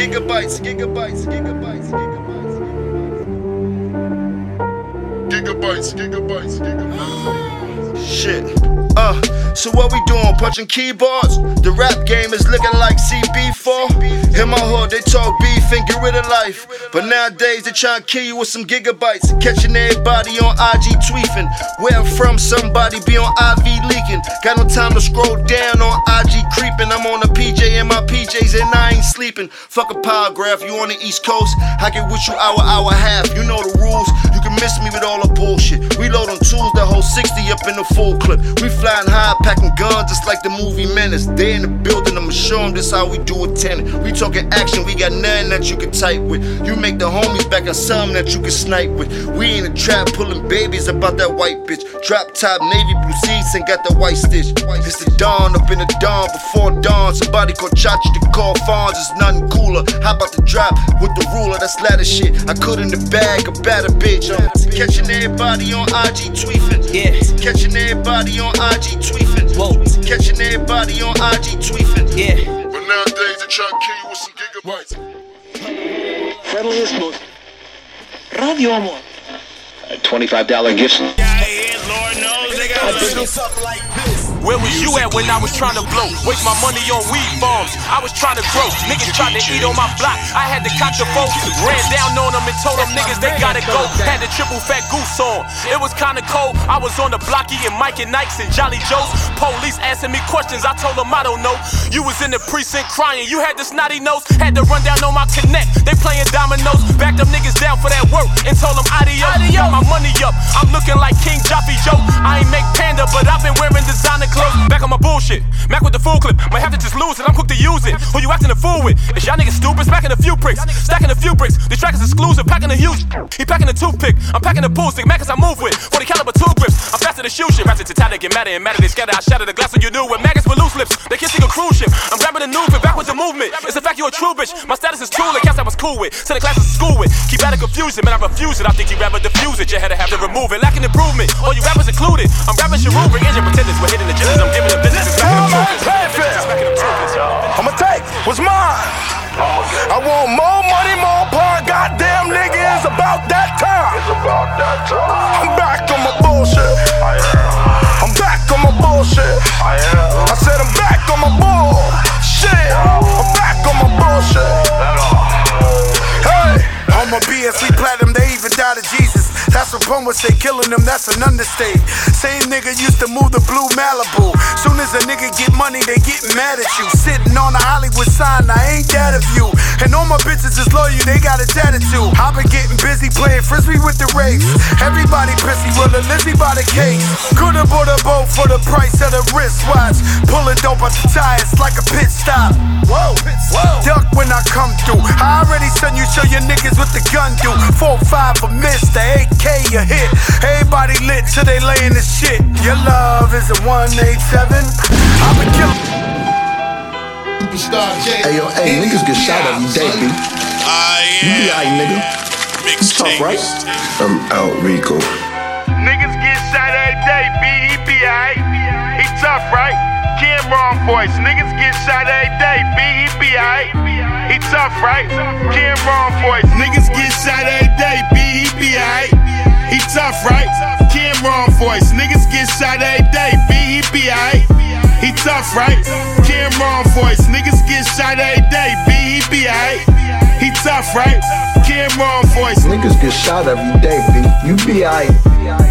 gigabytes, gigabytes, gigabytes, gigabytes, gigabytes, gigabytes, gigabytes. Shit. Uh, so what we doing? Punching keyboards? The rap game is looking like CB4. In my hood, they talk beef and get rid of life. But nowadays, they try to kill you with some gigabytes. Catching everybody on IG tweeting. Where I'm from, somebody be on IV leaking. Got no time to scroll down on IG creeping. I'm on a PJ in my PJs and I ain't sleeping. Fuck a paragraph, you on the East Coast. I get with you hour, hour half. You know the rules. You can miss me with all the bullshit. We load on tools that hold 60 up in the full clip. We flying high, packing guns just like the movie Menace. They in the building, I'ma show them this how we do a tenant. We talking action, we got nothing that you can type with. You make the homies back on something that you can snipe with. We in the trap pulling babies about that white bitch. Drop top, navy blue seats and got the white stitch. It's the dawn up in the dawn before dawn. Somebody call Chachi to call Fonz, it's nothing cooler. How about the drop with the ruler? That's ladder shit. I could in the bag, a better bitch. I'm catching everybody on IG tweeting. Yeah. Catching everybody on IG tweeting. Whoa. Catching everybody on IG tweeting. Yeah. But nowadays they try to kill you with some gigabytes. Journalismo. Radio Amor. $25 gifts. Where was you at when I was trying to blow? Waste my money on weed farms. I was trying to grow. Niggas trying to eat on my block. I had to cock the folks. Ran down on them and told them niggas they gotta go. Had the triple fat goose on. It was kinda cold. I was on the block eating Mike and Ikes and Jolly Joes. Police asking me questions. I told them I don't know. You was in the precinct crying. You had the snotty nose. Had to run down on my connect. They playing dominoes. Backed them niggas down for that work and told them adios. Got my money up. I'm looking like King Joffy Joe. I ain't make panda, but I've been wearing designer clothes. Back on my bullshit. Mac with the full clip. Might have to just lose it. I'm quick to use it. Who you acting a fool with? Is y'all niggas stupid? Smacking a few bricks. Stacking a few bricks. This track is exclusive. Packing a huge. He packing a toothpick. I'm packing a pool stick. Mac as I move with. 40 caliber two grips. I'm faster than shoe shit. Ratchet to tatted. Get madder and madder. They scatter. I shatter the glass when you knew. With maggots with loose lips. They kissing a cruise ship. I'm grabbing a new fit. Back with the movement. It's the fact you a true bitch. My status is. The cats I was cool with. To the classes in school with. Keep out of confusion. Man, I refuse it. I think you rather diffuse it. You had to have to remove it. Lacking improvement. All you rappers included. I'm rapping Sharu. Bring engine pretenders. We're hitting the agendas. I'm giving them business. It's smacking them trophies. I'ma take what's mine. I want more money, more power. Goddamn nigga, it's about that time. It's about that time. I'm back on my bullshit. I am. I'm back on my bullshit. I am. I said I'm back on my bullshit. I'm back on my bullshit. Hey, on my BSC platinum, they even died of Jesus. What poets say, killing them, that's an understate. Same nigga used to move the blue Malibu. Soon as a nigga get money, they get mad at you. Sitting on a Hollywood sign, I ain't that of you. And all my bitches is loyal, they got a tattoo. I've been getting busy playing frisbee with the race. Everybody pissy, well, a Lizzie by the case. Could've bought a boat for the price of the wristwatch. Pulling dope out the tires like a pit stop. Whoa, whoa. Duck when I come through. I already sent you show your niggas what the gun do. Four five a miss, the AK a hit. Everybody lit till they laying the shit. Your love is a 187. I've been killing. Superstar J. Hey yo, hey, niggas get shot every day, B. Ah, you be alright, nigga. It's tough, right? Um, I'm out, Rico. Niggas get shot every day, B. He be aight. He tough, right? Cam'ron voice. Niggas get shot every day, B. He be aight. He tough, right? Cam'ron voice. Niggas get shot every day, B. He be aight. He tough, right? Cam'ron voice. Niggas get shot every day, B. He be aight. He tough, right? Cam'ron voice. Niggas get shot every day, B. He be aight. He tough, right? Cam'ron voice. Niggas get shot every day, B. You be alright.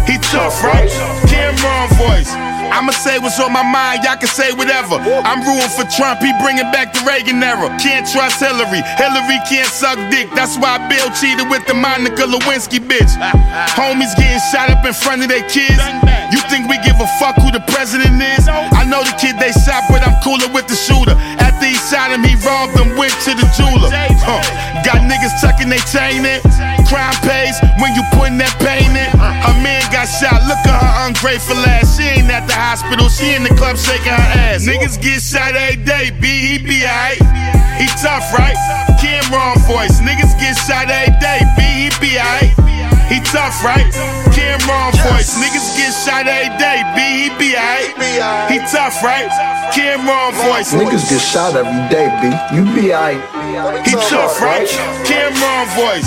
He tough, right? Cam'ron voice. I'ma say what's on my mind, y'all can say whatever. I'm rooting for Trump, he bringing back the Reagan era. Can't trust Hillary, Hillary can't suck dick. That's why Bill cheated with the Monica Lewinsky bitch. Homies getting shot up in front of their kids. You think we give a fuck who the president is? I know the kid they shot, but I'm cooler with the shooter. He shot him, he robbed him, went to the jeweler. Huh. Got niggas tucking they chain in. Crime pays when you putting that pain in. Her man got shot, look at her ungrateful ass. She ain't at the hospital, she in the club shaking her ass. Niggas get shot every day, B, he be aight. He tough, right? Cam'ron voice. Niggas get shot every day, B, he be aight. He tough, right? Cam'ron Cam'ron voice, niggas get shot every day. B, he be alright. He tough, right? Cam'ron voice. Niggas get shot every day, B. You be alright. He tough, right? Cam'ron voice.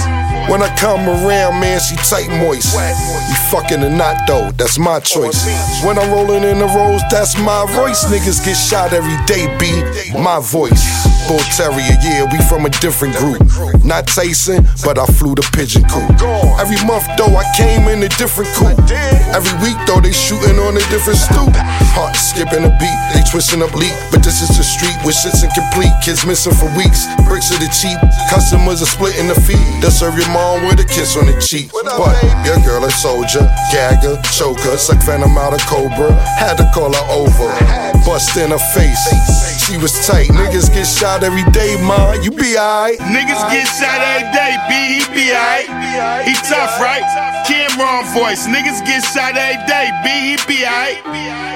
When I come around, man, she tight moist. You fucking or not, though, that's my choice. When I'm rolling in the roads, that's my voice. Niggas get shot every day, B. My voice. Bull Terrier, yeah, we from a different group. Not Tyson, but I flew the pigeon coop. Every month, though, I came in a different coop. Every week, though, they shooting on a different stoop. Heart skipping a beat, they twisting up leak. But this is the street where shit's incomplete. Kids missing for weeks. Bricks are the cheap. Customers are splitting the fee. They'll serve your mom with a kiss on the cheek. But your girl a soldier, gagger, choker, suck venom out of cobra. Had to call her over, bust in her face. She was tight. Niggas get shot every day, ma. You be alright. Niggas get shot every day. B, he be alright. He tough, right? Cam'ron voice. Niggas get shot every day. B, he be alright.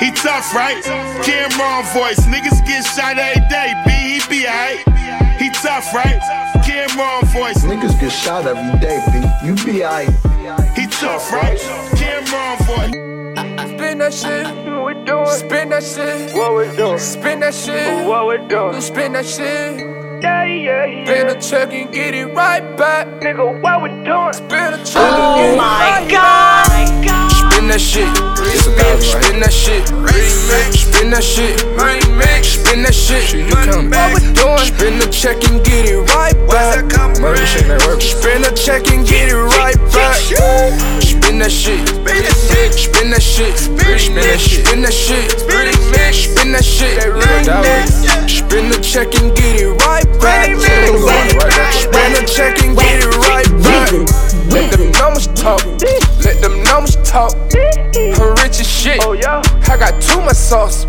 He tough, right? Cam'ron voice. Niggas get shot every day. B, he be alright. He tough, right? Cam'ron voice. Niggas get shot every day, B. You be alright. He tough, right? Cam'ron voice. Spin that shit. What we doing? Spin that shit. What we doing? Spin that shit. What we doing? You spin that shit. Yeah, yeah, yeah. Spin a check and get it right back. Nigga, what we doing? Spin a check and get it oh right back. Spin that shit. Spin that shit. Spin that shit. Spin that shit. What we doing? Spin the check and get it right back. Spin the check and get it right back. Spin that shit. Spin that shit. Spin that shit. Spin that shit. Spin that shit. Spin that shit. Spin the check and get it right back. Spin the check and get it right back. Let them numbers talk. Let them talk. I'm rich as shit. Oh yeah. I got too much sauce.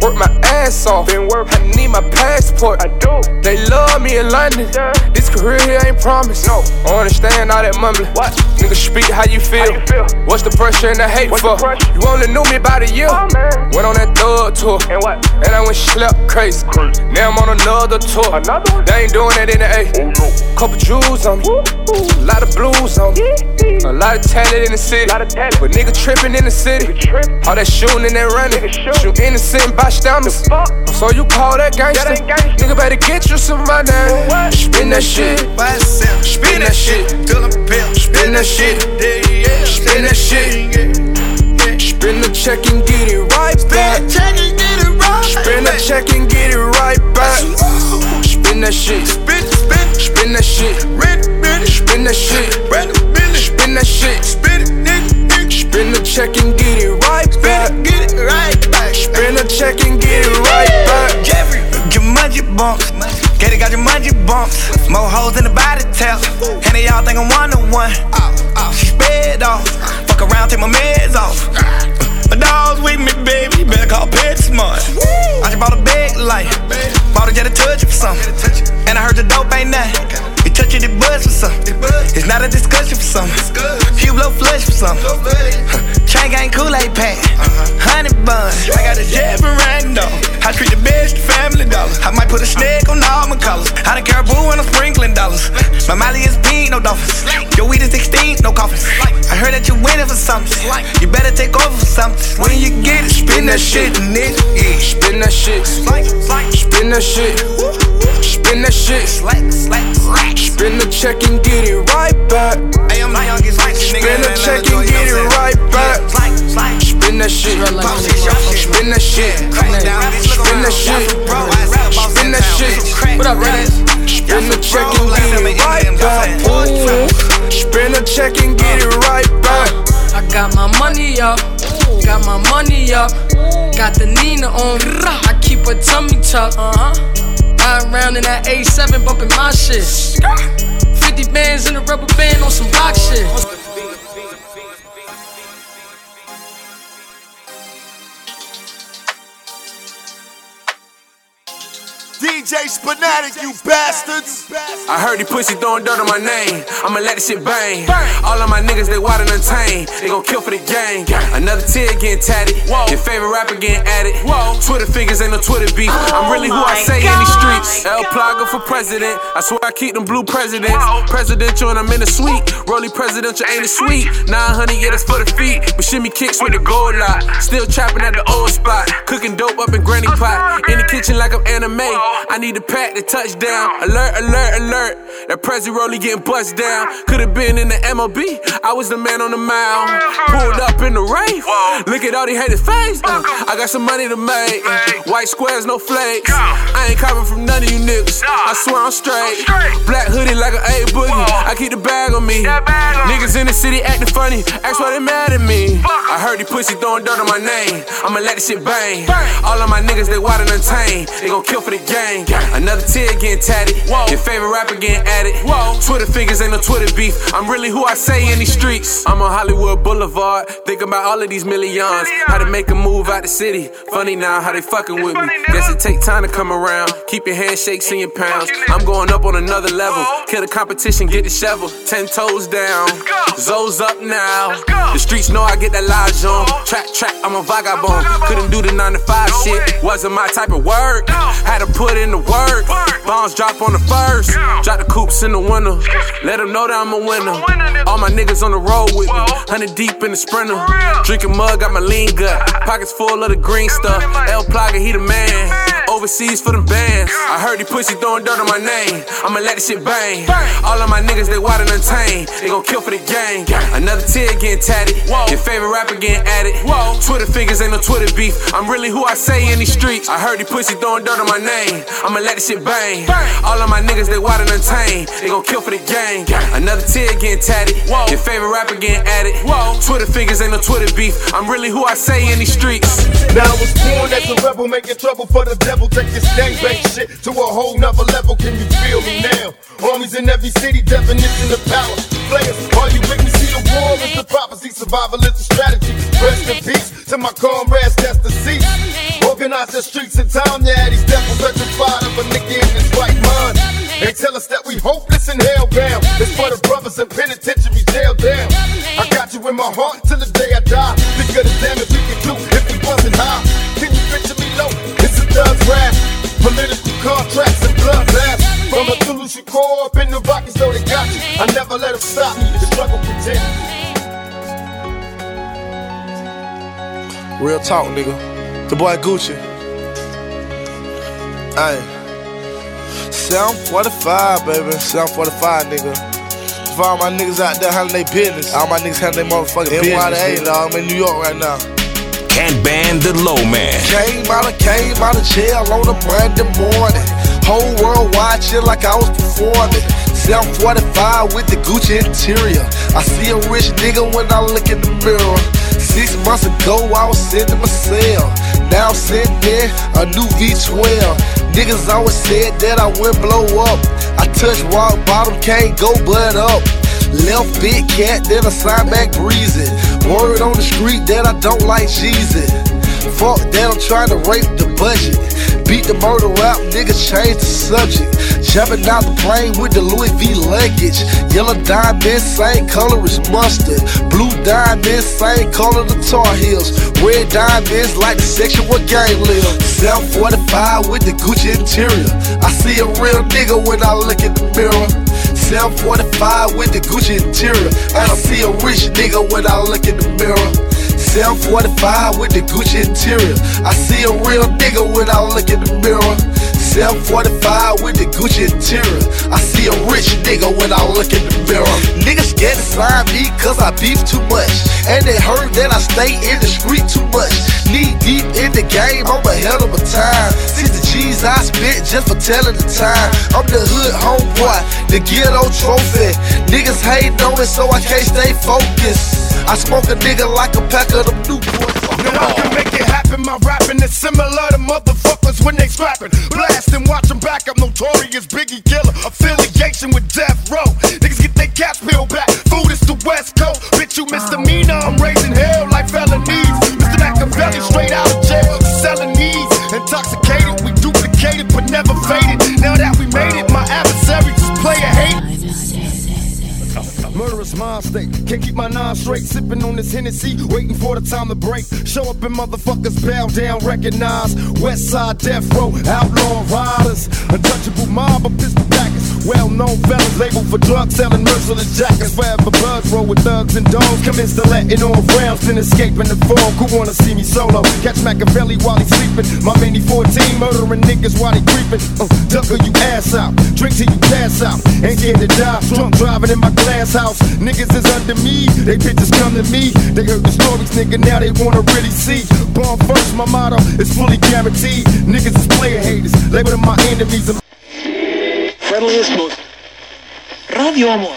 Work my ass off. Been work. I need my passport. I do. They love me in London. This career here ain't promised. No. I understand all that mumbling. What? Nigga speak how you feel. How you feel? What's the pressure and the hate What's for? You only knew me about a year. Oh. Went on that thug tour. And what? And I went slept crazy. crazy. Now I'm on another tour. Another one? They ain't doing that in the A. Oh, no. Couple jewels on me. A lot of blues on me. A lot of talent in the city. But nigga tripping in the city. All that shooting and that running. Shoot innocent bystanders. So you call that gangster? Nigga better get you some money. Spin that shit. By Spin that shit. Spin that shit. Spin that shit. Spin the check and get it right back. Spin the check and get it right back. Spin that shit. Spin, spin, spin that shit. Spin that shit. Spin that shit. Spin it, nigga. Spin the check and get check and get it right back. Your money bumps. Get it, got your money bumps. More hoes in the body tap. And they all think I'm one on one. She sped off. Fuck around, take my meds off. My dog's with me, baby. Better call PetSmart. I just bought a big light. Bought a jet to touch it for something. And I heard the dope ain't nothing. You touch it, it buzz for something. It's not a discussion for something. You blow flush for something. Chain gang Kool-Aid pack. Uh-huh. Honey bun. I got a jet for random. I treat the best family dollars. I might put a snake on all my colors. I don't care boo when I'm sprinkling dollars. My Molly is pink, no dolphins. Your weed is 16, no coffins. I heard that you winning for something. You better take over for something. When you get it, spin that shit, nigga. Yeah. Spin that shit. Spin that shit. Spin that shit. Spin the check and get it right back. Spin the check and get it right back. Spin that shit. Spin that shit. Spin that shit. Spin that shit. What up, Red? Spin the check and get it right back. Spin the check and get it right back. I got my money up, got my money up, got the Nina on. I keep a tummy tuck. Uh-huh. Ride around in that A7 bumping my shit. 50 bands in a rubber band on some rock shit. DJ Spinatic, you bastards. I heard he pussy throwing dirt on my name. I'ma let this shit bang. All of my niggas, they wild and untamed. They gon' kill for the gang. Another tear getting tatted. Your favorite rapper getting added. Twitter fingers ain't no Twitter beef. I'm really who I say in these streets. El Plaga for president. I swear I keep them blue presidents. Presidential and I'm in the suite. Rolly presidential ain't it sweet. 900, yeah, that's for the feet. But shimmy kicks with the gold lot. Still trapping at the old spot. Cooking dope up in granny pot. In the kitchen like I'm anime. I need to pack the touchdown. Alert, alert, alert. That Prezi Rolly getting bust down. Could've been in the MLB. I was the man on the mound. Pulled up in the rain. Look at all these haters' face. Uh, I got some money to make. White squares, no flakes. I ain't copying from none of you niggas. I swear I'm straight. Black hoodie like an A boogie. I keep the bag on me. Niggas in the city acting funny. Ask why they mad at me. I heard these pussy throwing dirt on my name. I'ma let this shit bang. All of my niggas, they wild and untamed. They gon' kill for the gang. Another tear getting tatted. Whoa. Your favorite rapper getting added. Twitter fingers ain't no Twitter beef. I'm really who I say in these streets. I'm on Hollywood Boulevard. Thinking about all of these millions. How to make a move out the city. Funny now how they fucking with me. Guess it take time to come around. Keep your handshakes and your pounds. I'm going up on another level. Kill the competition, get the shovel. Ten toes down. Zoes up now. The streets know I get that lodge on. Track, track, I'm a vagabond. Couldn't do the 9 to 5 shit. Wasn't my type of work. Had to put in the work. Bombs drop on the first. Drop the coops in the winter. Let them know that I'm a winner. All my niggas on the road with me. 100 deep in the sprinter. Drinking mug, got my lean gut. Pockets full of the green stuff. El Plaga, he the man. Overseas for them bands. I heard he pussy throwing dirt on my name. I'ma let this shit bang. All of my niggas, they wild and untamed. They gon' kill for the gang. Another tear getting tatted. Your favorite rapper getting added. Twitter fingers ain't no Twitter beef. I'm really who I say in these streets. I heard he pussy throwing dirt on my name. I'ma let this shit bang. All of my niggas, they wild and untamed. They gon' kill for the gang. Another tear getting tatted. Your favorite rapper getting added. Twitter fingers ain't no Twitter beef. I'm really who I say in these streets. Now I was born as a rebel, making trouble for the devil. Take this gangbang shit to a whole nother level. Can you feel me now? Armies in every city, definition of power. Players, all you make me see the war is the prophecy. Survival is the strategy. Rest in peace to my comrades, that's the seat. Organize the streets in town, yeah, these devils his right mind. They tell us that we hopeless and hellbound. It's for the brothers in penitentiary jail down. I got you in my heart till the day I die. Think of the damage we could do if we wasn't high. Can you picture me low? It's a thug's rap. Political contracts and blood baths. From a Zulu Shakur up in the Rockies, though they got you. I never let them stop me. The struggle continues. Real talk, nigga. The boy Gucci. Hey. 745, baby. 745, nigga. For all my niggas out there handling their business. All my niggas handling their motherfucking business. NYDA, dog. I'm in New York right now. Can't ban the low man. Came out of, came out of jail on a Monday morning. Whole world watching like I was performing. 745 with the Gucci interior. I see a rich nigga when I look in the mirror. Six months ago, I was sitting in my cell. Now I'm sitting in a new V12. Niggas always said that I would blow up. I touch rock bottom, can't go but up. Left big cat, then I sign back breezy. Word on the street that I don't like Jesus. Fuck that, I'm trying to rape the budget. Beat the murder rap, niggas change the subject. Jumping out the plane with the Louis V luggage. Yellow diamonds, same color as mustard. Blue diamonds, same color the Tar Heels. Red diamonds, like the sexual gang live. 745 with the Gucci interior. I see a real nigga when I look in the mirror. 745 with the Gucci interior. I see a rich nigga when I look in the mirror. 745 with the Gucci interior. I see a real nigga when I look in the mirror. 745 with the Gucci interior. I see a rich nigga when I look in the mirror. Niggas scared to sign me cause I beef too much. And they heard that I stay in the street too much. Knee deep in the game, I'm ahead of my time. See the G's I spit just for telling the time. I'm the hood homeboy, the ghetto trophy. Niggas hating on it so I can't stay focused. I smoke a nigga like a pack of them Newports. Now I can make it happen. My rapping is similar to motherfuckers when they scrapping. Blast and watch them back up. Notorious Biggie Killer. Sipping on this Hennessy. Waiting for the time to break. Show up and motherfuckers bow down. Recognize. West side death row. Outlaw riders. Untouchable mob of pistol packers. Well known fellas labeled for drug selling. Merciless jackets. Forever buzz roll with thugs and dogs. Commence to letting off rounds. Then escaping the fog. Who wanna see me solo? Catch Machiavelli while he's sleeping. My mini 14 murdering niggas while they creeping. Uh, ducker you ass out. Drink till you pass out. Ain't scared to die. Drunk driving in my glass house. Niggas is under me, they bitches come to me. They heard the stories, nigga, now they wanna really see. Born first, my motto is fully guaranteed. Niggas is player haters, label them my enemies. Friendliest most. Radio Amor.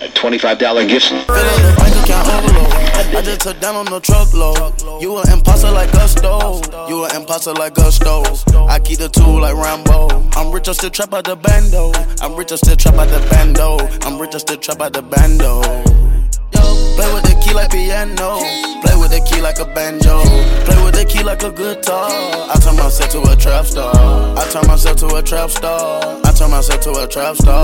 $25 gift. I just took down on the truckload. You an imposter like Gusto. You an imposter like Gusto. I keep the tool like Rambo. I'm rich, I still trap out the bando. I'm rich, I still trap out the bando. I'm rich, I still trap out the bando. Play with the key like piano. Play with the key like a banjo. Play with the key like a guitar. I turn myself to a trap star. I turn myself to a trap star. I turn myself to a trap star.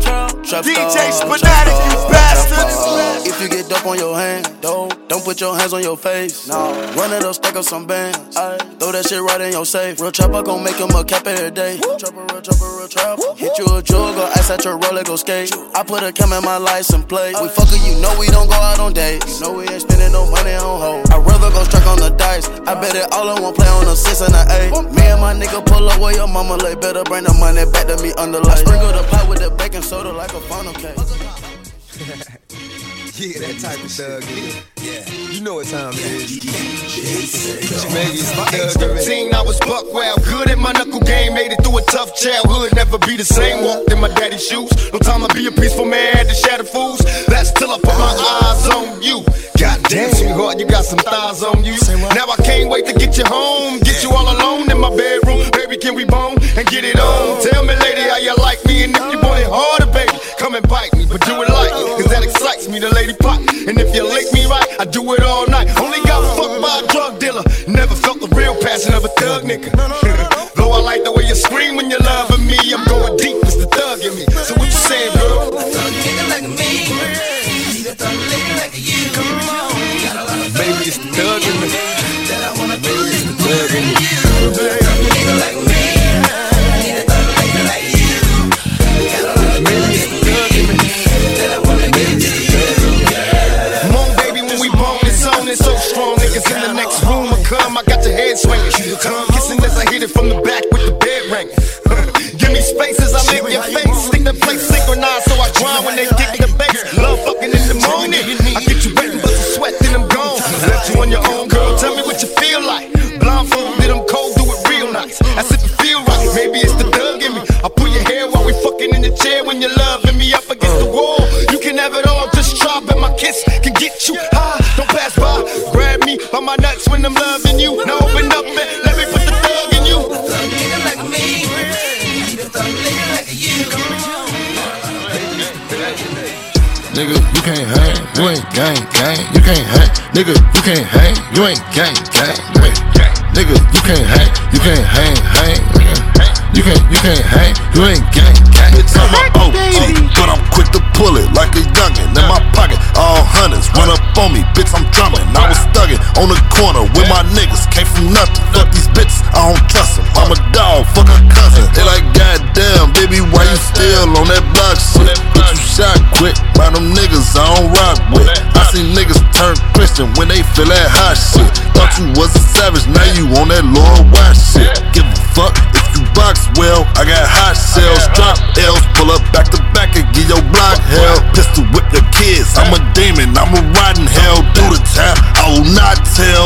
Trap, trap DJ Spinatic, you star, bastard. If you get dope on your hand, dope, don't put your hands on your face. No, run it up, stack up some bands. Ay, throw that shit right in your safe. Real trapper gon' make him a cap every day. Trapper, real trapper, real trapper. Hit you a jewel, go ice at your roller, go skate. I put a cam in my license plate. We fuckin', you know we don't go out on dates. You know we ain't spending no money on hoes. I'd rather go strike on the dice. I bet it all in one play on a six and a eight. Me and my nigga pull up where your mama lay. Better bring the money back to me under light. I sprinkle the pot with the baking soda like a funnel cake. Yeah, that type of thug nigga. Yeah, you know what time it is. Age thug 13, I was buck wild. Good at my knuckle game, made it through a tough childhood. Never be the same, walked in my daddy's shoes. No time to be a peaceful man, had to shatter fools. That's till I put my eyes on you. Goddamn, sweetheart, you got some thighs on you. Now I can't wait to get you home. Get you all alone in my bedroom. Baby, can we bone and get it on? Tell me, lady, how you like me. And if you want it harder, baby, come and bite me. But do it like me, cause that excites me, the lady pop. And if you lick me right, I do it all night. Only got fucked by a drug dealer. Never felt the real passion of a thug nigga. Though I like the way you scream when you're loving me, I'm going deep, it's the thug in me. So what you saying, girl? Baby, it's the thug in me. Swinging. Come gang, gang. You can't hang, nigga, you can't hang, you ain't gang, gang. You ain't gang. Nigga, you can't hang, you can't hang, hang. You can't, you can't hang, you ain't gang, gang. Bitch, I'm a OG, but I'm quick to pull it like a youngin' in my pocket. All hunters run up on me, bitch, I'm drumming. I was thuggin' on the corner with my niggas, came from nothing. Fuck these bitches, I don't trust them. I'm a dog, fuck a cousin. They like, goddamn, baby, why you still on that block shit? Shot quick by them niggas I don't rock with. I see niggas turn Christian when they feel that hot shit. Thought you was a savage, now you on that Lord White shit. Give a fuck if you box well. I got hot shells, drop L's, pull up back to back and give your block hell. Pistol whip the kids, I'm a demon, I'm a riding hell through the town. I will not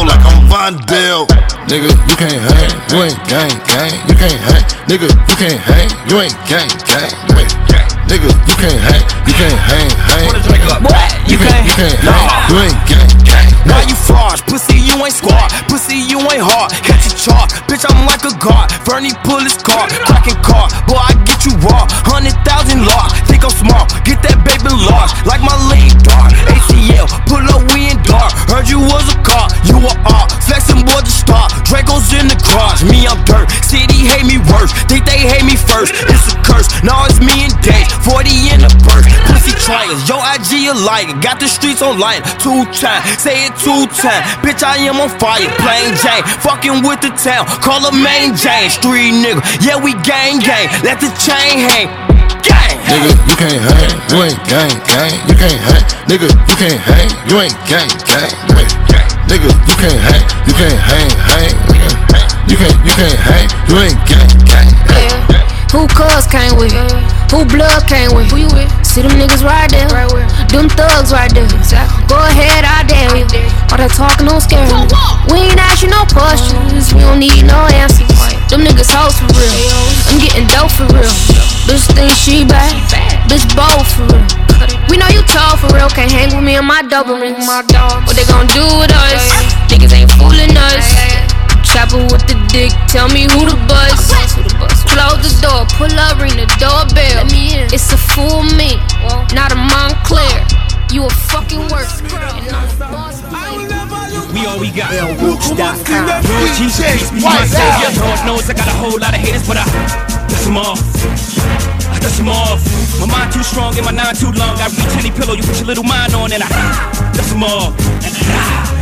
tell like I'm Vondell. Nigga, you can't hang, you ain't gang, gang. You can't hang, nigga, you can't hang, you ain't gang, gang. You ain't gang. Nigga, you can't hang, you can't hang, hang. You can't, you can't hang, you ain't gang, gang. Why you fraud? Pussy, you ain't squad. Pussy, you ain't hard. Catch a chart. Bitch, I'm like a guard. Bernie pull his car. Cracking car. Boy, I get you raw. Hundred thousand large. Think I'm small. Get that baby large. Like my lead dog. ACL. Pull up, we in dark. Heard you was a car. You a R. Flexing, boy, to stop. Draco's in the garage, me I'm dirt. City hate me worse, think they hate me first. It's a curse, now it's me and Dave. 40 in the burst, pussy trying. Yo, IG a light, got the streets on light. Two time, say it two time. Bitch, I am on fire, plain Jane. Fucking with the town, call her main Jane. Street nigga, yeah, we gang gang. Let the chain hang. Gang. Nigga, you can't hang, you ain't gang gang. You can't hang, nigga, you can't hang, you ain't gang gang. Nigga, you can't hang, you can't hang, hang. You can't, you can't hang, you ain't gang gang. Yeah. Who cuz came with? Who blood came with? Who you with? See them niggas right there. Right where? Them thugs right there. Exactly. Go ahead, I dare you. All that talking don't scare me. We ain't asking no questions. We don't need no answers. Them niggas hoes for real. I'm getting dope for real. Bitch think she bad. Bitch bold for real. We know you tall for real. Can't hang with me and my double rings. What they gon' do with us? Niggas ain't fooling us. Chopper with the dick, tell me who the buzz. Close the door, pull up, ring the doorbell. It's a fool me, not a Montclair. You a fucking worse. We all we got. Roots.com. Lord Jesus, peace be my savior. Lord knows I got a whole lot of haters, but I dust them off. I dust them off. My mind too strong and my nine too long. I reach any pillow, you put your little mind on and I dust them off.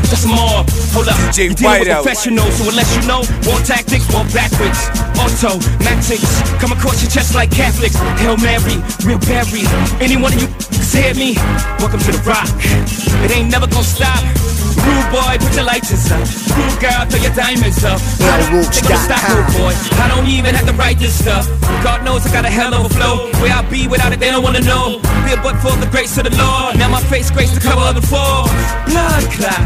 Dust them off. Hold up. DJ You dealing with professionals, so unless you know, war tactics, war backwards. Automatics, come across your chest like Catholics. Hail Mary, real Barry. Any one of you hear me? Welcome to the rock. It ain't never gonna stop. Rude boy, put your lights up. Rude girl, throw your diamonds up. I don't think I'm stop, rude boy. I don't even have to write this stuff. God knows I got a hell of a flow. Where I be without it, they don't wanna know. Be a but for the grace of the Lord. Now my face grace to cover of the fall. Blood clot.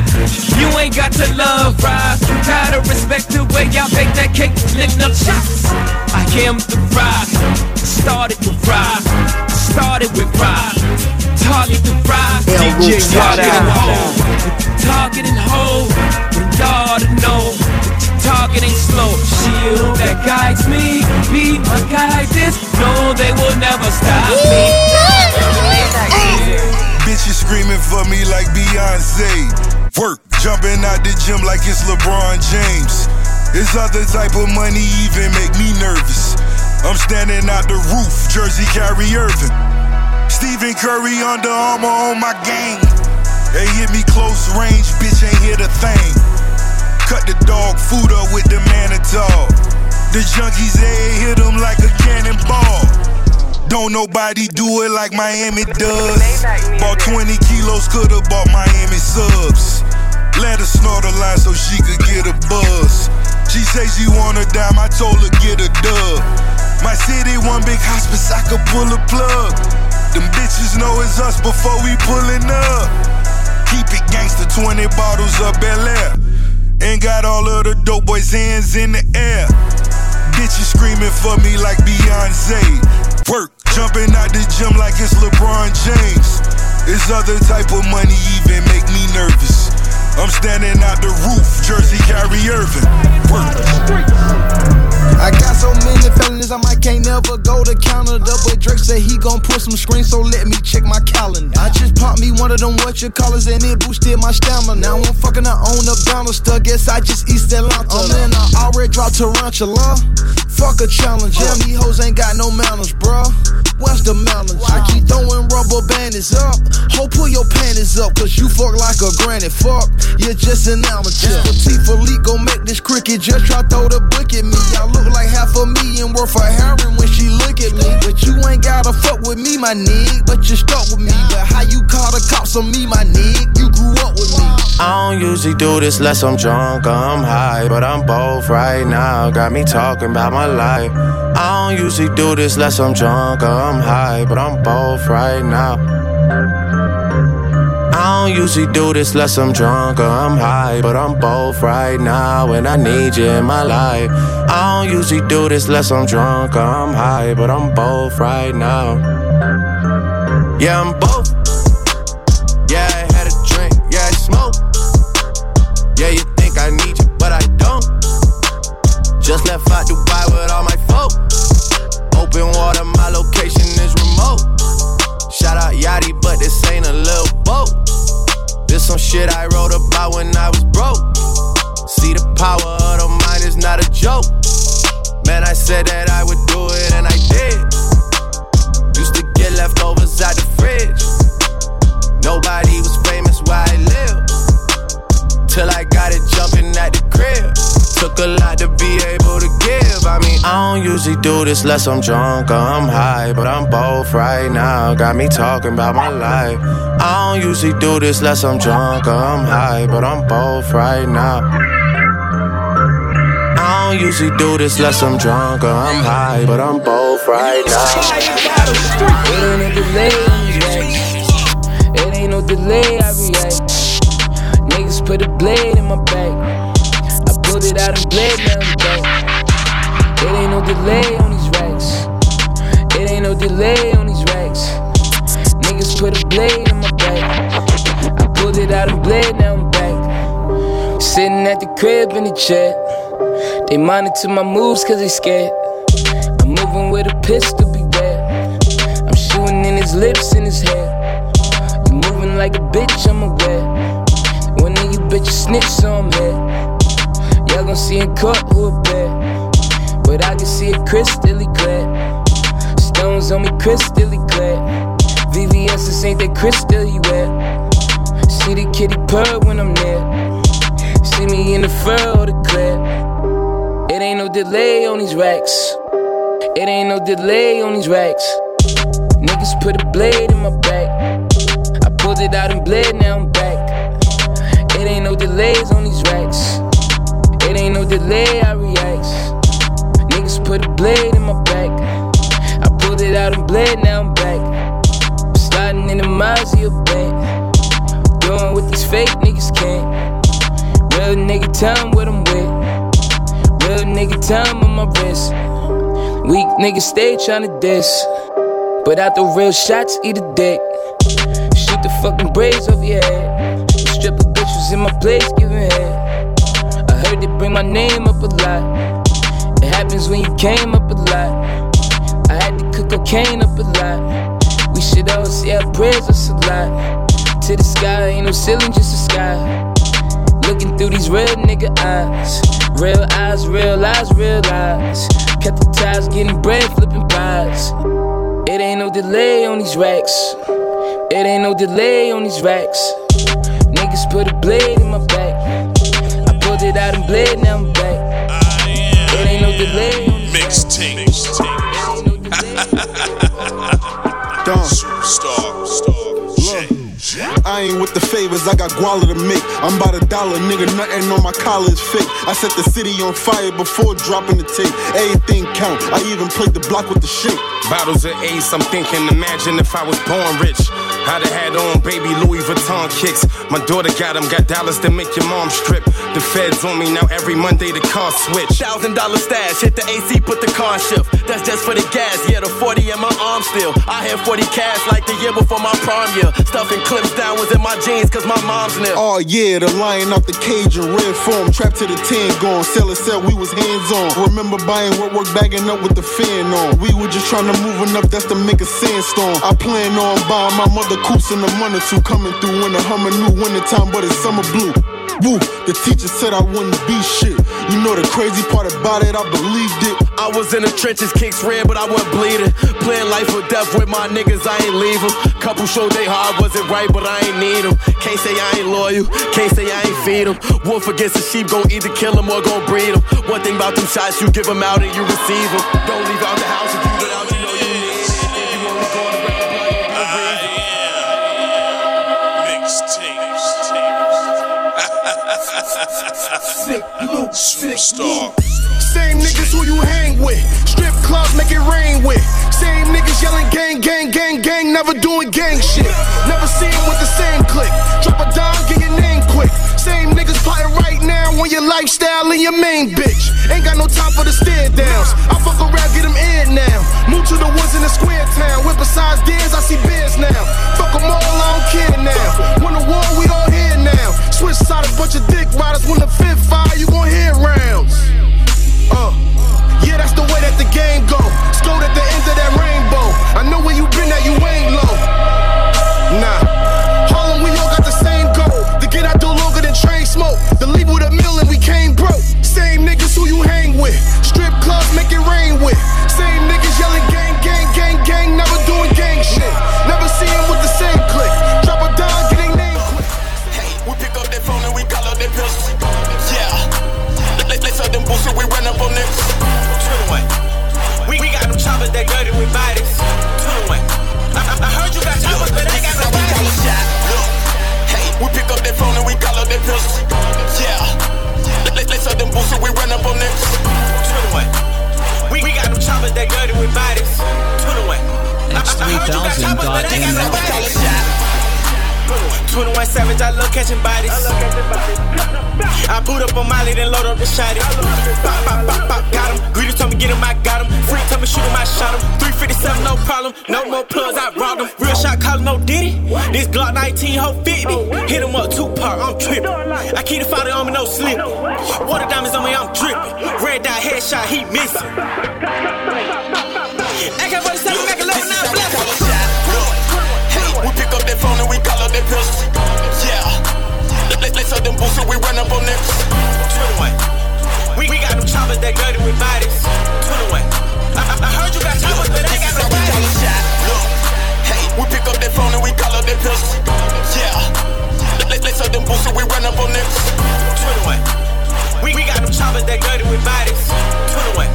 You ain't got to love right. You gotta respect the way y'all bake that cake, lick up shots. I am the rock. Started with rock. Started with rock. Target the rock. DJ Target and hold. Target and hold. And y'all to know. Target ain't slow. Shield that guides me. Be my guidance. No, they will never stop me. Bitches screaming for me like Beyonce. Work, jumping out the gym like it's LeBron James. This other type of money even make me nervous. I'm standing out the roof, Jersey Kyrie Irving. Stephen Curry Under Armour on my gang. They hit me close range, bitch ain't hit a thing. Cut the dog food up with the man. The junkies, they hit him like a cannonball. Don't nobody do it like Miami does. Bought 20 kilos, could've bought Miami subs. Let her snort a line so she could get a buzz. She say she wanna dime, I told her get a dub. My city, one big hospice, I could pull a plug. Them bitches know it's us before we pullin' up. Keep it gangster, 20 bottles of Bel Air. And got all of the dope boys' hands in the air. Bitches screaming for me like Beyonce. Work, jumping out the gym like it's LeBron James. This other type of money even make me nervous. I'm standing out the roof, Jersey Kyrie Irving. Work. I got so many felonies, I might can't never go to Canada. But Drake said he gon' put some screens, so let me check my calendar. I just popped me one of them what you callers, and it boosted my stamina. Now I'm fucking her on the banister, guess I just East Atlanta. Oh man, I already dropped tarantula. Fuck a challenge, yeah, these hoes ain't got no manners, bruh. What's the manners? I keep throwing rubber bandits up. Ho, pull your panties up, cause you fuck like a granny. Fuck, you're just an amateur. Tifa Lee gon' make this cricket, just try throw the book at me. I look like half a million worth of heroin when she look at me. But you ain't gotta fuck with me, my nig. But you stuck with me. But how you call the cops on me, my nig? You grew up with me. I don't usually do this unless I'm drunk I'm high, but I'm both right now. Got me talking about my life. I don't usually do this unless I'm drunk I'm high, but I'm both right now. I don't usually do this unless I'm drunk or I'm high, but I'm both right now, and I need you in my life. I don't usually do this unless I'm drunk or I'm high, but I'm both right now. Yeah, I'm both. Do this unless I'm drunk or I'm high, but I'm both right now. Got me talking about my life. I don't usually do this unless I'm drunk or I'm high, but I'm both right now. I don't usually do this unless I'm drunk or I'm high, but I'm both right now. It ain't no delay. It ain't no delay, I react. Niggas put a blade in my back. I pulled it out and bled, now. It ain't no delay on these racks. It ain't no delay on these racks. Niggas put a blade in my back. I pulled it out and bled, now I'm back. Sitting at the crib in the chair. They monitor my moves cause they scared. I'm moving with a pistol, be there. I'm shooting in his lips and his hair. You moving like a bitch, I'm aware. One of you bitches snitch, so I'm here. Y'all gon' see in court who a bad. But I can see it crystally clear. Stones on me crystally clear. VVS, this ain't that crystal you wear. See the kitty purr when I'm near. See me in the fur or the clear. It ain't no delay on these racks. It ain't no delay on these racks. Niggas put a blade in my back. I pulled it out and bled, now I'm back. It ain't no delays on these racks. It ain't no delay, I react. Put a blade in my back. I pulled it out and bled, now I'm back. Sliding in the Mazda bank. Doing what these fake niggas can't. Real nigga, tell 'em what I'm with. Real nigga, time on my wrist. Weak niggas stay tryna diss. But out the real shots, eat a dick. Shoot the fucking braids off your head. Strip of bitches in my place, giving head. I heard they bring my name up a lot. Happens when you came up a lot. I had to cook cocaine up a lot. We should all say our prayers, it's a lot. To the sky, ain't no ceiling, just the sky. Looking through these real nigga eyes. Real eyes, real eyes, real eyes. Kept the ties, getting bread, flipping pies. It ain't no delay on these racks. It ain't no delay on these racks. Niggas put a blade in my back. I pulled it out and bled, now I'm back. It ain't no delay on these Mixtape. Superstar. Star. I ain't with the favors, I got guala to make. I'm about a dollar, nigga, nothing on my collar is fake. I set the city on fire before dropping the tape. Everything count, I even played the block with the shit. Bottles of Ace, I'm thinking, imagine if I was born rich. I'd have had on baby Louis Vuitton kicks. My daughter got them, got dollars to make your mom strip. The feds on me now every Monday the car switch. Thousand dollar stash, hit the AC, put the car shift. That's just for the gas, yeah, the 40 in my arm still. I had 40 cash like the year before my prom year. Stuffing clips down was in my jeans, cause my mom's nil. Oh yeah, the lion out the cage in red form, trapped to the 10 gone. Seller said we was hands on. Remember buying work, work bagging up with the fan on. We were just trying to move enough that's to make a sandstorm. I plan on buying my mother coops in a month or two, coming through in a Hummer new wintertime, but it's summer blue. Woo, the teacher said I wouldn't be shit. You know the crazy part about it, I believed it. I was in the trenches, kicks red, but I wasn't bleeding. Playing life or death with my niggas, I ain't leave 'em. Couple showed they hard, wasn't right, but I ain't need 'em. Can't say I ain't loyal, can't say I ain't feed 'em. Wolf against the sheep, gon' either kill 'em or gon' breed 'em. One thing about them shots, you give 'em out and you receive 'em. Don't leave out the house Superstar. Same niggas who you hang with. Strip clubs make it rain with. Same niggas yelling gang, gang, gang, gang, never doing gang shit. Never see 'em with the same click. Drop a dime, get your name quick. Same niggas plotting right now on your lifestyle and your main bitch. Ain't got no time for the stare downs. I fuck around, get them in now. Move to the woods in the square town. With besides theirs, I see bears now. Fuck 'em all, I don't care now. Win the war, we all here now. Switch side, a bunch of dick riders. When the fifth fire, you gon' hear rounds. Uh, yeah, that's the way that the game go. Scored at the end of that rainbow. I know where you been at, you ain't they dirty with bodies. 21. I, I heard you got choppers, but I got no bodies. Hey, we pick up that phone and we call up that pistols. Yeah. Let, let's up them boots and we run up on. 21. We, we got them choppers that dirty with bodies. 21. It's 3000.ml. 21 Savage, I love catching bodies. I put up on Molly, then load up the shotty. Pop, pop, pop, pop, got him. Greedy told me get him, I got him. Free told me shoot him, I shot him. 357, no problem. No more plugs, I robbed him. Real shot calling, no diddy. This Glock 19, ho 50. Hit him up, two part, I'm tripping. I keep the father on me, no slip. Water diamonds on me, I'm dripping. Red dot headshot, he missing. AK-47, make a level, now bless up that pistols. Yeah. Let, let, let's up them boots we run up on niggas. 21. We, we got them choppers that dirty with bodies. 21. I, I, I heard you got choppers, but I got no bodies. Hey, we pick up that phone and we call up that pistols. Yeah. Let, let, let's up them boots we run up on niggas. 21. We, we got them choppers that dirty with bodies. 21.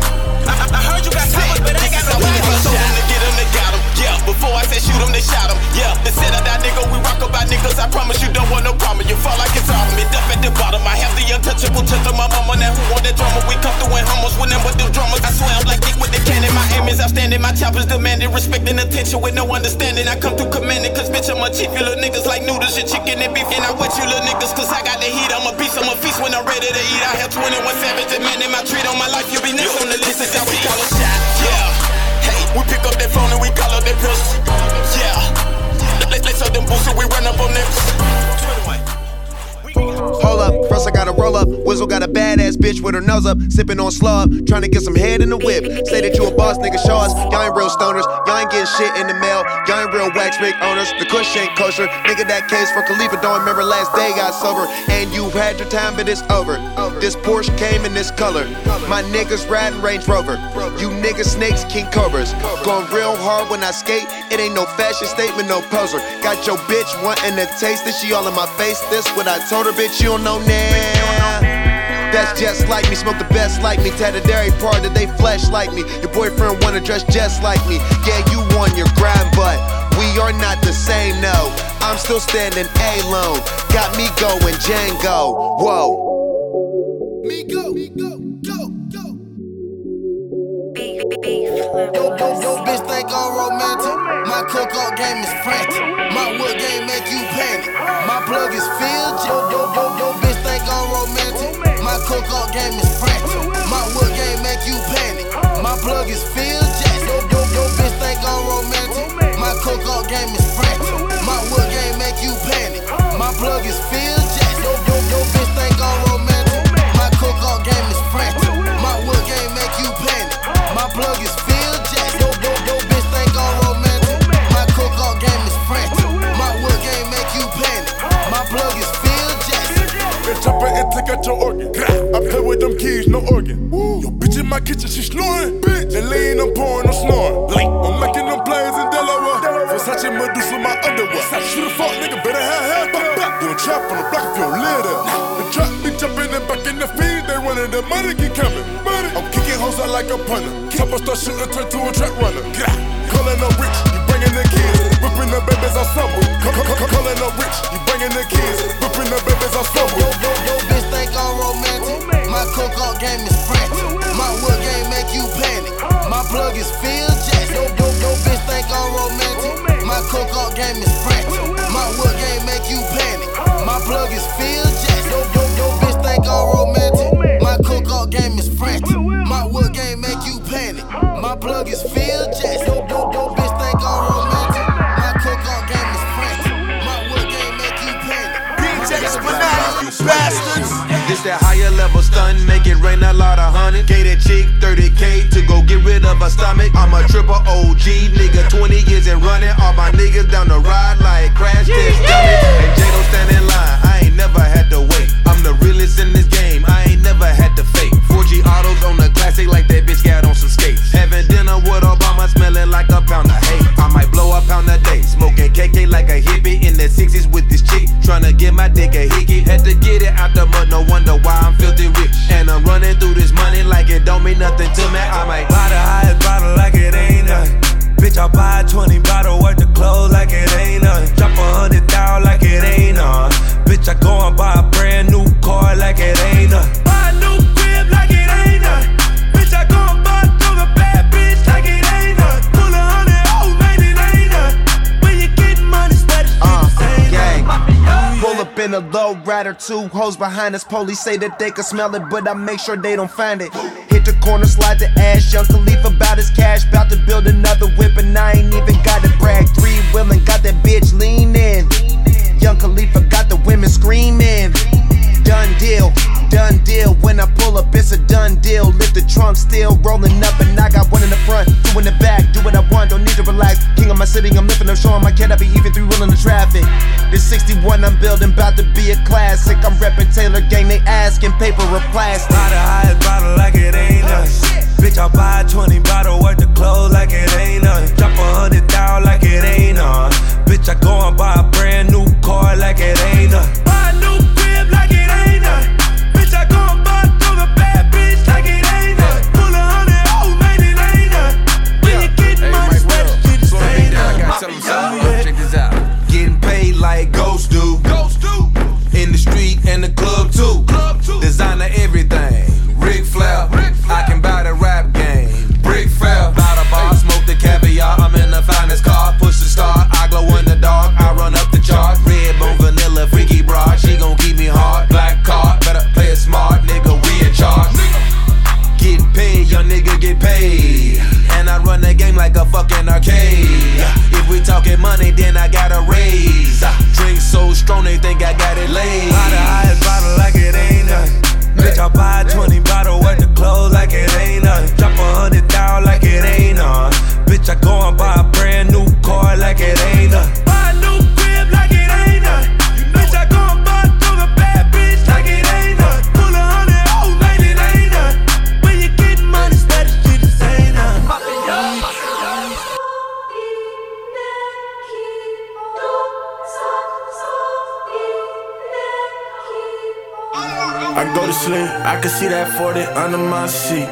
I, I, I heard you got choppers, but I got no bodies. Before I said shoot them, they shot them. Yeah, they said I that nigga, we rock about niggas. I promise you don't want no problem. You fall like it's autumn. It up at the bottom. I have the untouchable touch of my mama. Now who want that drama? We come through in hummus with them with them drummers. I swear I'm like dick with the cannon. My aim is outstanding. My choppers demanding respect and attention with no understanding. I come through commanding, cause bitch, I'm a chief. You little niggas like noodles and chicken and beef. And I wet you little niggas, cause I got the heat. I'm a beast, I'm a feast when I'm ready to eat. I have 21 savage demanding my treat on my life. you'll be next on the list. That's how we call a shot. Yeah. We pick up that phone and we call up that pistols. Yeah. Let, let's up them boots and we run up on niggas. Got a badass bitch with her nose up, sipping on slub, trying to get some head in the whip. Say that you a boss, nigga, show us. Y'all ain't real stoners, y'all ain't getting shit in the mail. Y'all ain't real wax rig owners. The kush ain't kosher. Nigga, that case for Khalifa don't remember last day got sober. And you had your time, but it's over. This Porsche came in this color. My niggas riding Range Rover. You niggas snakes, king cobras. Going real hard when I skate. It ain't no fashion statement, no poser. Got your bitch wanting to taste it. She all in my face. This what I told her, bitch. You don't know now. That's just like me, smoke the best like me. Tat a dairy part that they flesh like me. Your boyfriend wanna dress just like me. Yeah, you on your grind, but we are not the same, no. I'm still standing alone. Got me going Django. Whoa. Me go, me go, go, go. Yo, yo, yo, bitch think I'm romantic. My cookout game is frantic. My wood game make you panic. My plug is filled. Yo, yo, yo, yo, bitch. My cookout game is frantic. My wood game make you panic. My plug is filled. Yes. Yo, yo, yo, bitch think I'm romantic. My cookout game is frantic. My wood game make you panic. My plug is filled. Yes. Up and take out your organ. I play with them keys, no organ. Yo, bitch in my kitchen, she snoring. Bitch, they lean, I'm pouring, I'm snoring. Like, I'm making them plays in Delaware. Versace Medusa, my underwear. Shoot a fuck, nigga, better have half back back. You a trap on the block if you live there. The trap be jumping and back in the feed, they running, the money keep coming. Money. I'm kicking hoes out like a punter. Chopper start shooting, turn to a track runner. Calling up rich, you bringing the kids. Whipping the babies, I stumble. Calling up rich, you bringing the kids. Whipping the babies, I stumble. Cookout game is frantic. My wood game make you panic. My plug is filled. Yes. Yo, yo, yo, bitch think I'm romantic. My cookout game is frantic. My wood game make you panic. My plug is filled. Yes. Yo, yo, yo, bitch think I'm romantic. My cookout game is frantic. My wood game make you panic. My plug is filled. Yes. This that higher level stun, make it rain a lot of honey. Gated chick, 30k to go get rid of her stomach. I'm a triple OG nigga, 20 years and running. All my niggas down the ride like crash test dummies. And J don't stand in line, I ain't never had to wait. I'm the realest in this game, I ain't never had to fake. 4G autos on the classic like that bitch got on some skates. Having dinner with Obama, smelling like a pound of hay. I might blow a pound a day. Smoking KK like a hippie in the 60s with this chick. Trying to get my dick a hickey. Had to get it out the mud, no wonder why I'm filthy rich. And I'm running through this money like it don't mean nothing to me. I might buy the highest bottle like it ain't nothing. Bitch, I buy a 20 bottle worth of clothes like it ain't nothing. Drop a hundred thousand like it ain't nothing. Bitch, I go and buy a brand new car like it ain't nothing. Low rider. Two hoes behind us. Police say that they can smell it, but I make sure they don't find it. Hit the corner, slide the ash. Young Khalifa about his cash. About to build another whip, and I ain't even got to brag. Three wheeling, got that bitch leaning. Young Khalifa got the women screaming. Done deal, done deal. When I pull up, it's a done deal. Lift the trunk, still rolling up, and I got one in the front, two in the back. Do what I want, don't need to relax. King of my city, I'm lifting up, showing my kid I be even through wheeling the traffic. This 61 I'm building, about to be a classic. I'm repping Taylor Gang, they asking paper or plastic. Buy the highest bottle like it ain't oh, nothing. Bitch, I buy a 20 bottle worth of clothes like it ain't nothing. Drop a hundred thousand like it ain't none. Bitch, I go and buy a brand new car like it ain't nothing. Buy a new my.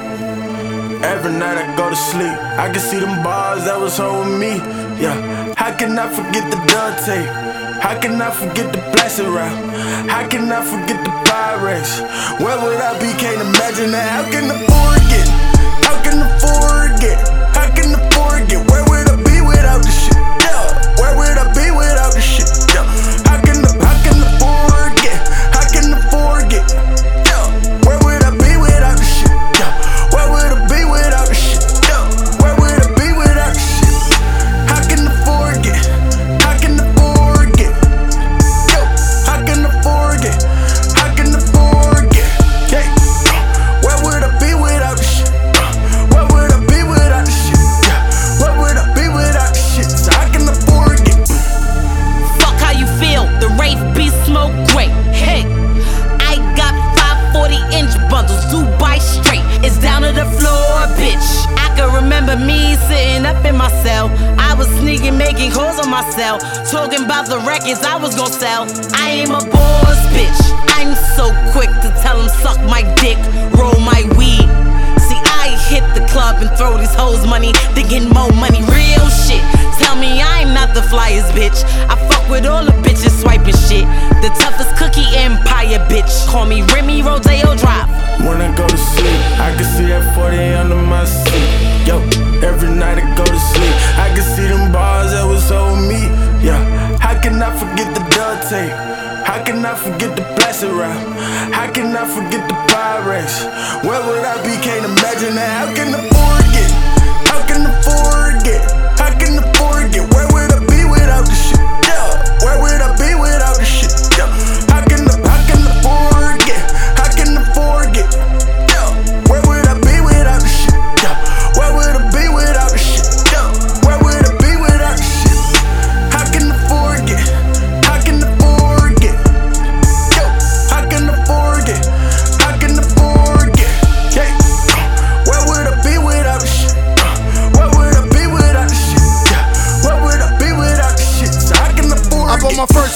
Every night I go to sleep, I can see them bars that was holding me. Yeah, how can I forget the duct tape? How can I forget the plastic wrap? How can I forget the Pyrex? Where would I be? Can't imagine that. How can I forget? How can I forget? How can I forget? Where would I be without the shit? Yeah, where would I be without the shit?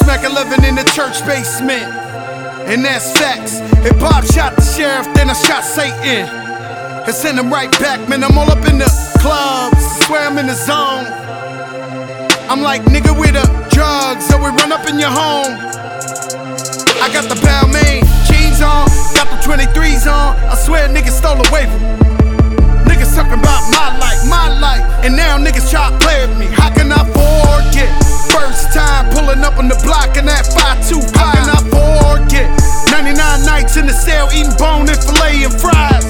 Mac 11 in the church basement. And that's facts. Hip Bob shot the sheriff, then I shot Satan. And send him right back, man. I'm all up in the clubs. Swear I'm in the zone. I'm like nigga with the drugs, so we run up in your home. I got the Balmain jeans on, got the 23s on. I swear niggas stole away from me. Niggas talking about my life, my life. And now niggas try to play with me. How can I forget? First time pulling up on the block in that 525. And I forget 99 nights in the cell eating bone and filet and fries.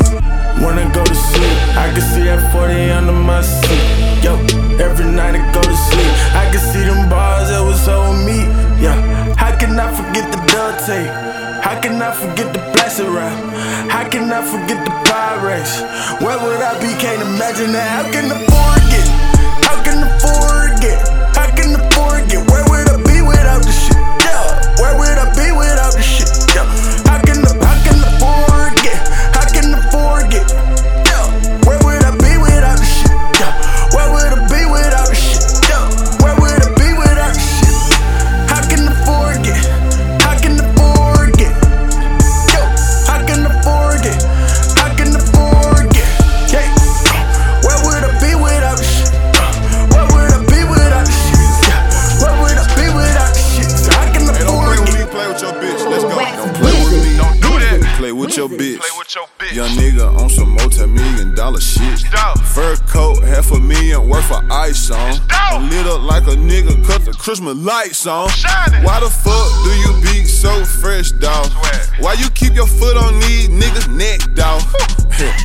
Wanna go to sleep? I can see that 40 under my seat. Yo, every night I go to sleep. I can see them bars that was on me. Yeah, how can I forget the duct tape? How can I forget the plastic wrap? How can I forget the Pyrex? Where would I be? Can't imagine that. How can I forget? How can I forget? Where would I be without the shit? Yeah. Where would I be without with your bitch. Play with your bitch. Young nigga on some multi-million dollar shit. Fur coat, half a million worth of ice on. I'm lit up like a nigga cut the Christmas lights on. Why the fuck do you be so fresh, dawg? Why you keep your foot on these niggas' neck, dawg?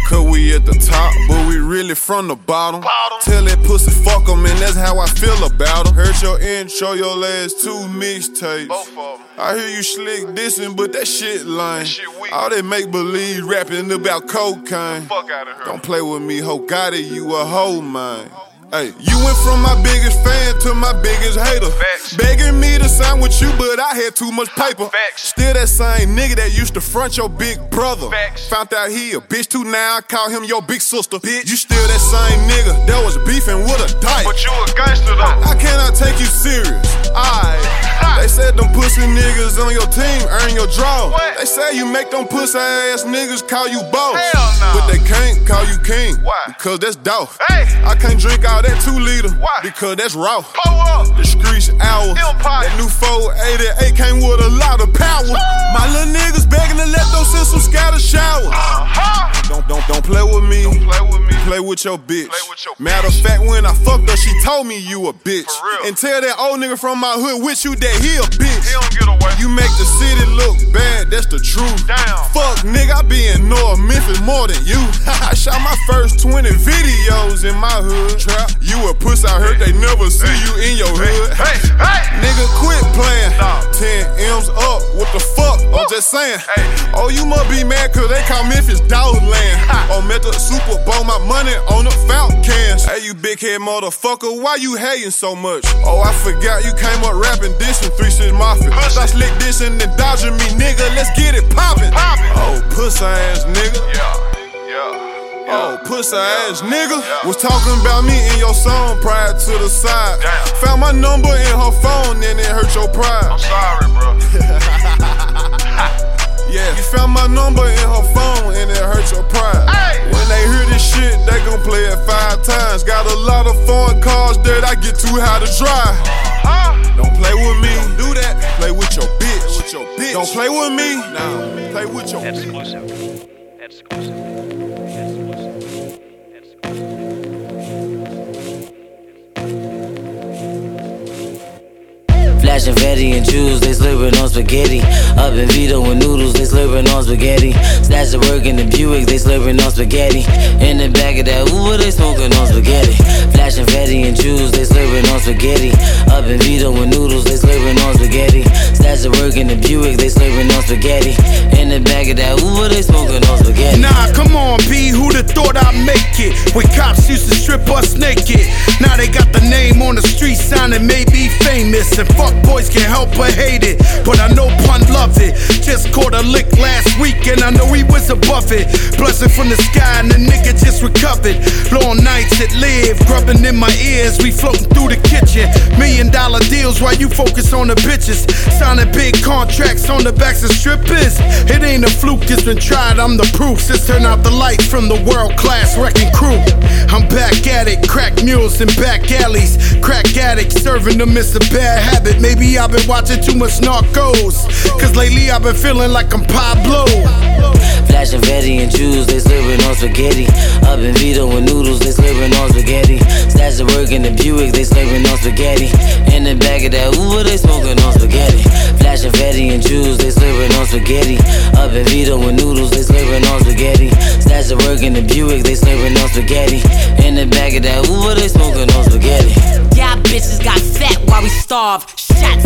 Cause we at the top, but we really from the bottom. Tell that pussy fuck 'em, and that's how I feel about 'em. Heard your intro, your last two mixtapes. I hear you slick dissing, but that shit lame. All that make believe rapping about cocaine. Don't play with me, ho. Got it, you a hoe, man. Hey, you went from my biggest fan to my biggest hater. Begging me to sign with you, but I had too much paper. Facts. Still that same nigga that used to front your big brother. Facts. Found out he a bitch too now, I call him your big sister. Bitch, you still that same nigga that was beefing with a dyke. But you a gangster though. I can I take you serious? Alright. They said them pussy niggas on your team earn your draw. They say you make them pussy ass niggas call you boss. But they can't call you king. Why? Because that's dough. I can't drink all that two liter. Why? Because that's raw. The streets hours. That new 488 came with a lot of power. My little niggas begging to let those systems scatter showers. Uh-huh. Don't don't don't play with me. Don't play with me. Play with your bitch. Matter of fact, when I fucked her, she told me you a bitch. And tell that old nigga from my hood with you that he a bitch. He don't get away. You make the city look bad, that's the truth. Damn. Fuck nigga, I be in North Memphis more than you. I shot my first 20 videos in my hood. Trap. You a puss, I heard they never see you in your hood. Hey, hey. Nigga, quit playing. 10 M's up, what the fuck? I'm just saying. Hey. Oh, you must be mad cause they call Memphis Dolphland. Oh, met the Super Bowl, my money on the fountain cans. Hey, you big head motherfucker, why you hating so much? Oh, I forgot you came up rapping dissing 3 6 Mafia. Stop slick dissing and dodging me, nigga. Let's get it poppin'. poppin'. Oh, pussy ass nigga. Yeah, yeah. Oh, pussy ass nigga was talking about me in your song prior to the side. Found my number in her phone and it hurt your pride. I'm sorry, bro. yeah, you found my number in her phone and it hurt your pride. Hey. When they hear this shit, they gon' play it five times. Got a lot of foreign cars that I get too high to drive. Don't play with me. Don't do that. Play with your bitch. With your bitch. Don't play with me. Nah, play with your Exclusive. Exclusive. Flashing fatty and jewels, they slurping on spaghetti. Up in Vito with noodles, they slurping on spaghetti. The work in the Buick, they slurping on spaghetti. In the back of that Uber, they smoking on spaghetti. Flashing fatty and jewels, they slurping on spaghetti. Up in Vito with noodles, they slurping on spaghetti. The work in the Buick, they slurping on spaghetti. In the back of that Uber, they smoking on spaghetti. Nah, come on, B. Who'da thought I'd make it? When cops used to strip us naked. Now they got the name on the street signing, maybe famous. And fuck boys can't help but hate it. But I know pun loves it. Just caught a lick last week, and I know he was a buffet. Blessing from the sky, and the nigga just recovered. Long nights that live, grubbing in my ears. We floating through the kitchen. Million dollar deals while you focus on the bitches. Signing big contracts on the backs of strippers. It ain't a fluke, it's been tried, I'm the proof. Since turn out the lights from the world class wrecking crew. I'm back at it, crack mules in back alleys. Crack addict, serving them is a bad habit. Maybe I've been watching too much narcos. Cause lately I've been feeling like I'm Pablo. Flashing fatty and jewels, they slurping on spaghetti. Up in Vito with noodles, they slurping on spaghetti. Stash the work in the Buick, they slurping on spaghetti. In the back of that Uber, they smoking on spaghetti. Flashing fatty and jewels, they slurping on spaghetti. Up in Vito with noodles, they slurping on spaghetti. Stash the work in the Buick, they slurping on spaghetti. In the back of that Uber, they smoking on spaghetti. Y'all bitches got fat while we starve.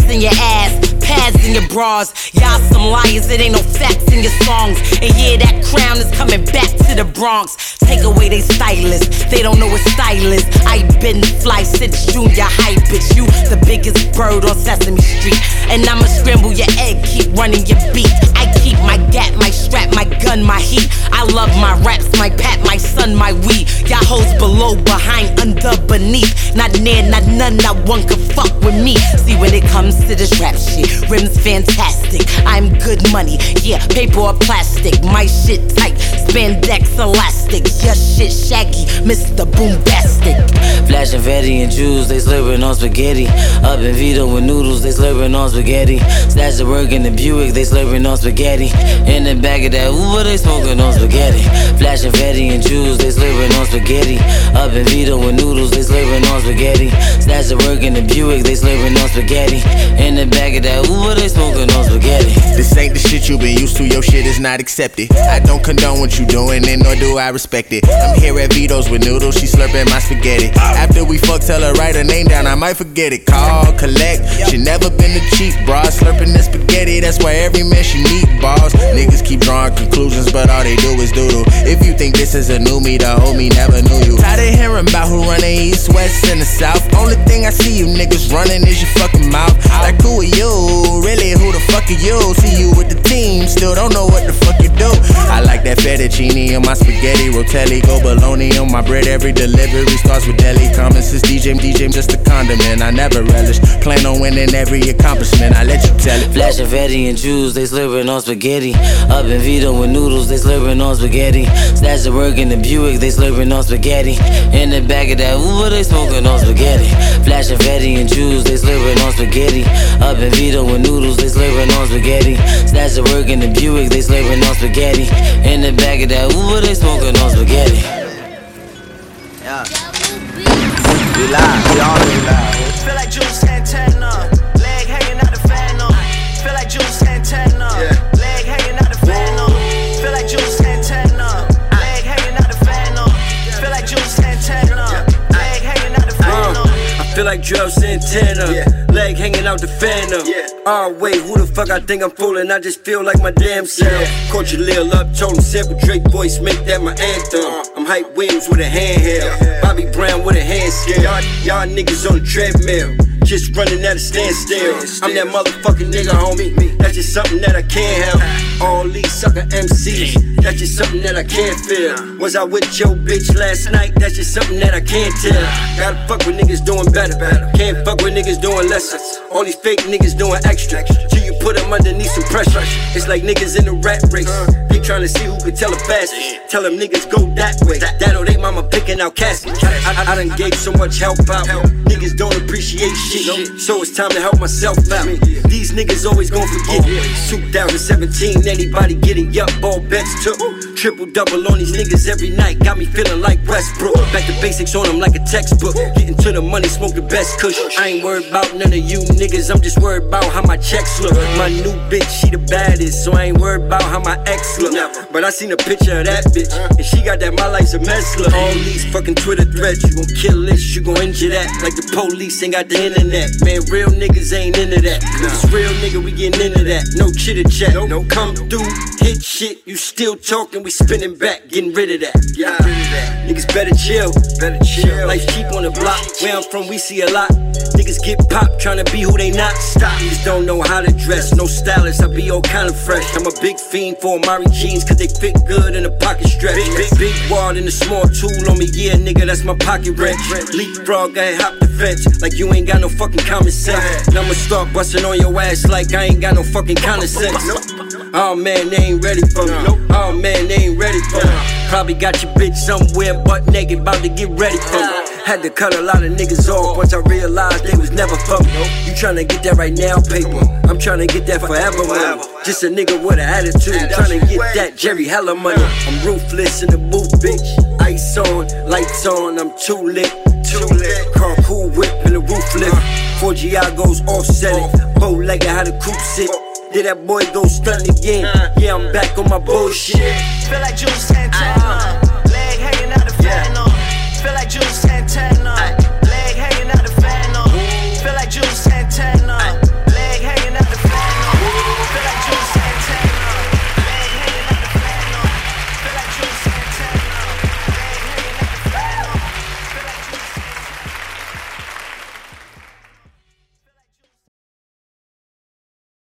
In your ass, pads in your bras. Y'all some liars, it ain't no facts in your songs. And yeah, that crown is coming back to the Bronx. Take away they stylist, they don't know what style is. I been fly since junior high, bitch. You the biggest bird on Sesame Street. And I'ma scramble your egg, keep running your beat. I keep my gat, my strap, my gun, my heat. I love my raps, my pat, my son, my weed. Y'all hoes below, behind, under, beneath. Not near, not none, not one could fuck with me. See, when it comes to this rap shit, rims fantastic. I'm good money, yeah, paper or plastic. My shit tight, spandex elastic. Your shit shaggy, Mr. Boombastic. Flashing fatty and Jews, they slurping on spaghetti. Up in Vito with noodles, they slurping on spaghetti. Stash the work in the Buick, they slurping on spaghetti. In the back of that Uber, they smoking on spaghetti. Flashing fatty and Jews, they slurping on spaghetti. Up in Vito with noodles, they slurping on spaghetti. Stash the work in the Buick, they slurping on spaghetti. In the back of that Uber, they smoking on spaghetti. This ain't the shit you been used to, your shit is not accepted. I don't condone what you doing, it, nor do I respect it. I'm here at Vito's with noodles, she slurping my spaghetti. After we fuck, tell her write her name down, I might forget it. Call, collect, she never been a cheap bra. Slurping the spaghetti, that's why every man she meet balls. Niggas keep drawing conclusions, but all they do is doodle. If you think this is a new me, the me never knew you. Tired of hearing about who run the east, west, and the south. Only thing I see you niggas running is your fucking mouth. Like who are you? Really, who the fuck are you? See you with the team, still don't know what the fuck you do. I like that fettuccine on my spaghetti, rotelli, go bologna on my bread. Every delivery starts with deli. Common since DJ, DJ, just a condiment. I never relish. Plan on winning every accomplishment. I let you tell it. Flashing fatty and Jews, they slurping on spaghetti. Up in Vito with noodles, they slurping on spaghetti. Stash the work in the Buick, they slurping on spaghetti. In the back of that Uber, they smoking on spaghetti. Flashing fatty and Jews, they slurping on spaghetti. Up in Vito with noodles, they slurping on spaghetti. Stash the work in the Buick, they slurping on spaghetti. In the back of that Uber, they smoking on spaghetti. Yeah. We live, we already live. Feel like Juelz Santana. Leg hanging out the phantom. Feel like Juelz Santana. Leg hanging out the phantom. Feel like Juelz Santana. Leg hanging out the phantom. Feel like Juelz Santana. Leg hanging out the phantom. I feel like Joe Santana, leg hanging out the phantom. Oh wait, who the fuck I think I'm fooling? I just feel like my damn self. Caught your lil up, told him sample Drake voice, make that my anthem. Uh-huh. I'm Hype Williams with a handheld, Bobby Brown with a hand scale. Y'all, y'all niggas on the treadmill. Just running at a standstill. I'm that motherfucking nigga, homie. That's just something that I can't help. All these sucker MCs, that's just something that I can't feel. Was I with your bitch last night? That's just something that I can't tell. Gotta fuck with niggas doing better. Can't fuck with niggas doing less. All these fake niggas doing extra. Till you put them underneath some pressure. It's like niggas in the rat race. They tryna see who can tell the fastest. Tell them niggas go that way. That or they mama picking out caskets. I, I, I done gave so much help out. Niggas don't appreciate shit. So it's time to help myself out. These niggas always gon' forget. 2017, anybody getting up, all bets took. Triple double on these niggas every night. Got me feeling like Westbrook. Back to basics on them like a textbook. Getting to the money, smoke the best kush. I ain't worried about none of you niggas. I'm just worried about how my checks look. My new bitch, she the baddest. So I ain't worried about how my ex look. But I seen a picture of that bitch. And she got that my life's a mess look. All these fucking Twitter threads. You gon' kill this, you gon' injure that. Like the police ain't got the internet. Man, real niggas ain't into that. Cause real nigga, we getting into that. No chitter chat. No come through, hit shit. You still talking, we spinning back, getting rid of that. Yeah. Niggas better chill. Better chill. Life cheap on the block. Where I'm from, we see a lot. Niggas get popped trying to be who they not. Stop. Niggas don't know how to dress. No stylist, I be all kind of fresh. I'm a big fiend for Amiri jeans, cause they fit good in a pocket stretch. Big, big, big wad and a small tool on me. Yeah, nigga, that's my pocket wrench. Leapfrog, I hop the fence. Like you ain't got no fucking common sense. Now I'ma start busting on your ass like I ain't got no fucking common sense. Oh man, they ain't ready for me. Oh man, they ain't ready for me. Probably got your bitch somewhere butt naked, about to get ready for me. Had to cut a lot of niggas off once I realized they was never for me. You tryna get that right now, paper. I'm tryna get that forever money. Just a nigga with an attitude, tryna get that Jerry Heller money. I'm ruthless in the booth, bitch. Ice on, lights on, I'm too lit. Too lit. Car cool whip in the roof lift. Four Giagos offset it. Bow legged how the coupe sit. Did that boy go stun again? Yeah, I'm back on my bullshit. Feel like Santana. Leg